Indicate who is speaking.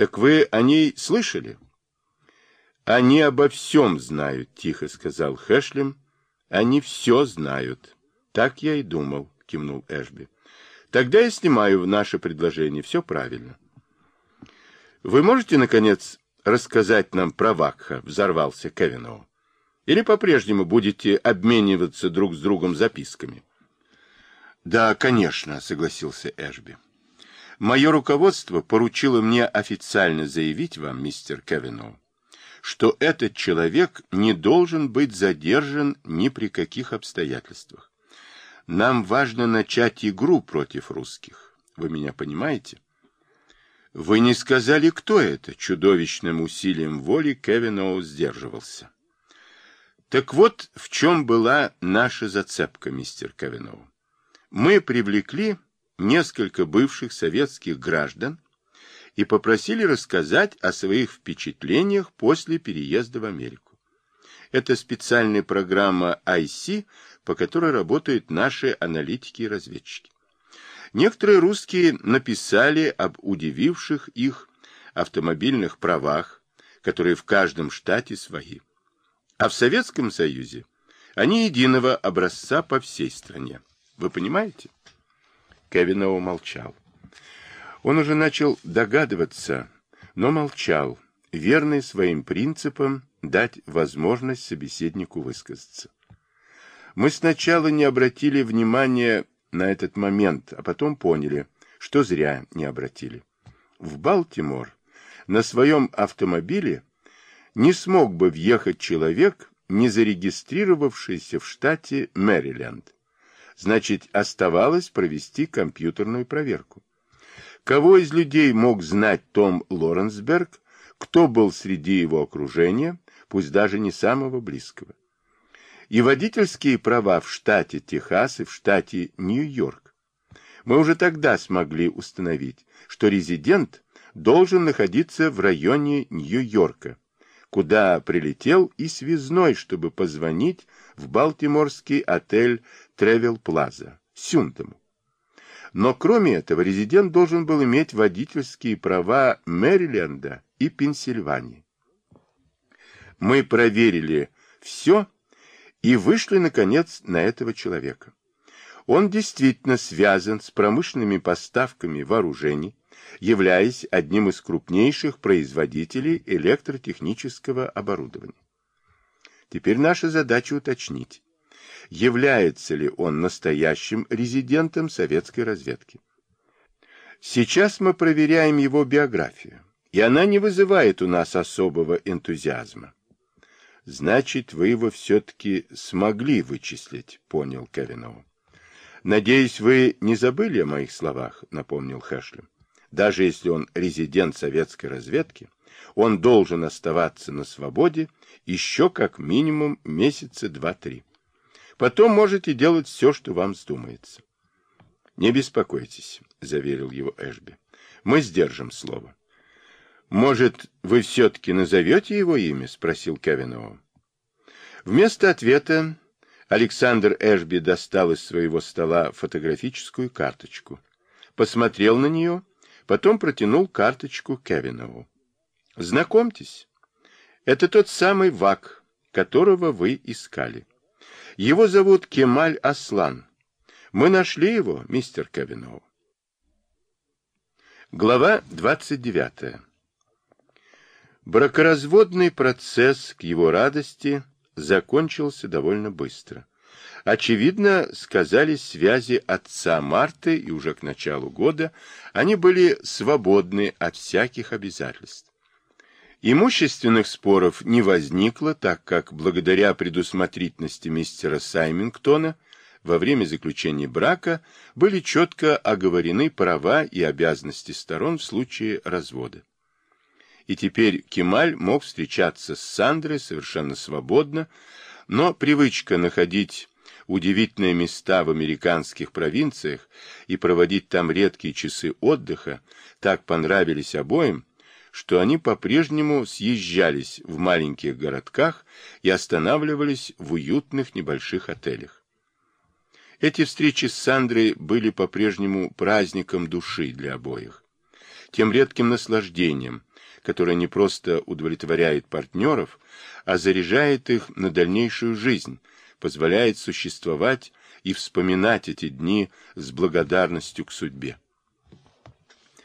Speaker 1: Так вы о ней слышали? Они обо всем знают, тихо сказал Хэшлем. Они все знают. Так я и думал, кивнул Эшби. Тогда я снимаю наше предложение. Все правильно. Вы можете, наконец, рассказать нам про Вакха? Взорвался Кевиноу. Или по-прежнему будете обмениваться друг с другом записками? Да, конечно, согласился Эшби. Мое руководство поручило мне официально заявить вам, мистер Кевиноу, что этот человек не должен быть задержан ни при каких обстоятельствах. Нам важно начать игру против русских. Вы меня понимаете? Вы не сказали, кто это? Чудовищным усилием воли Кевиноу сдерживался. Так вот, в чем была наша зацепка, мистер Кавиноу. Мы привлекли несколько бывших советских граждан и попросили рассказать о своих впечатлениях после переезда в Америку. Это специальная программа IC, по которой работают наши аналитики и разведчики. Некоторые русские написали об удививших их автомобильных правах, которые в каждом штате свои. А в Советском Союзе они единого образца по всей стране. Вы понимаете? Кевинов молчал. Он уже начал догадываться, но молчал, верный своим принципам дать возможность собеседнику высказаться. Мы сначала не обратили внимания на этот момент, а потом поняли, что зря не обратили. В Балтимор на своем автомобиле не смог бы въехать человек, не зарегистрировавшийся в штате Мэриленд. Значит, оставалось провести компьютерную проверку. Кого из людей мог знать Том Лоренсберг, кто был среди его окружения, пусть даже не самого близкого. И водительские права в штате Техас и в штате Нью-Йорк. Мы уже тогда смогли установить, что резидент должен находиться в районе Нью-Йорка, куда прилетел и связной, чтобы позвонить в балтиморский отель Тревел Плаза, Сюндому. Но кроме этого резидент должен был иметь водительские права Мэриленда и Пенсильвании. Мы проверили все и вышли, наконец, на этого человека. Он действительно связан с промышленными поставками вооружений, являясь одним из крупнейших производителей электротехнического оборудования. Теперь наша задача уточнить, является ли он настоящим резидентом советской разведки. Сейчас мы проверяем его биографию, и она не вызывает у нас особого энтузиазма. Значит, вы его все-таки смогли вычислить, понял Кевиноу. Надеюсь, вы не забыли о моих словах, напомнил Хэшлем. Даже если он резидент советской разведки, он должен оставаться на свободе еще как минимум месяца два-три. Потом можете делать все, что вам вздумается. — Не беспокойтесь, — заверил его Эшби. — Мы сдержим слово. — Может, вы все-таки назовете его имя? — спросил Кевиноу. Вместо ответа Александр Эшби достал из своего стола фотографическую карточку, посмотрел на нее Потом протянул карточку Кевинову. Знакомьтесь, это тот самый Вак, которого вы искали. Его зовут Кемаль Аслан. Мы нашли его, мистер Кевинов. Глава 29. Бракоразводный процесс, к его радости, закончился довольно быстро. Очевидно, сказались связи отца Марты, и уже к началу года они были свободны от всяких обязательств. Имущественных споров не возникло, так как благодаря предусмотрительности мистера Саймингтона во время заключения брака были четко оговорены права и обязанности сторон в случае развода. И теперь Кемаль мог встречаться с Сандрой совершенно свободно, но привычка находить удивительные места в американских провинциях и проводить там редкие часы отдыха так понравились обоим, что они по-прежнему съезжались в маленьких городках и останавливались в уютных небольших отелях. Эти встречи с Сандрой были по-прежнему праздником души для обоих, тем редким наслаждением, которая не просто удовлетворяет партнеров, а заряжает их на дальнейшую жизнь, позволяет существовать и вспоминать эти дни с благодарностью к судьбе.